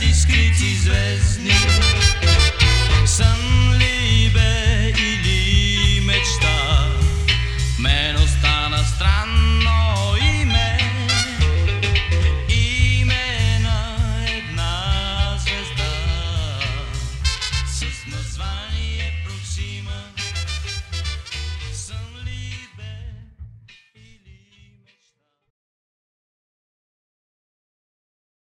discret, ils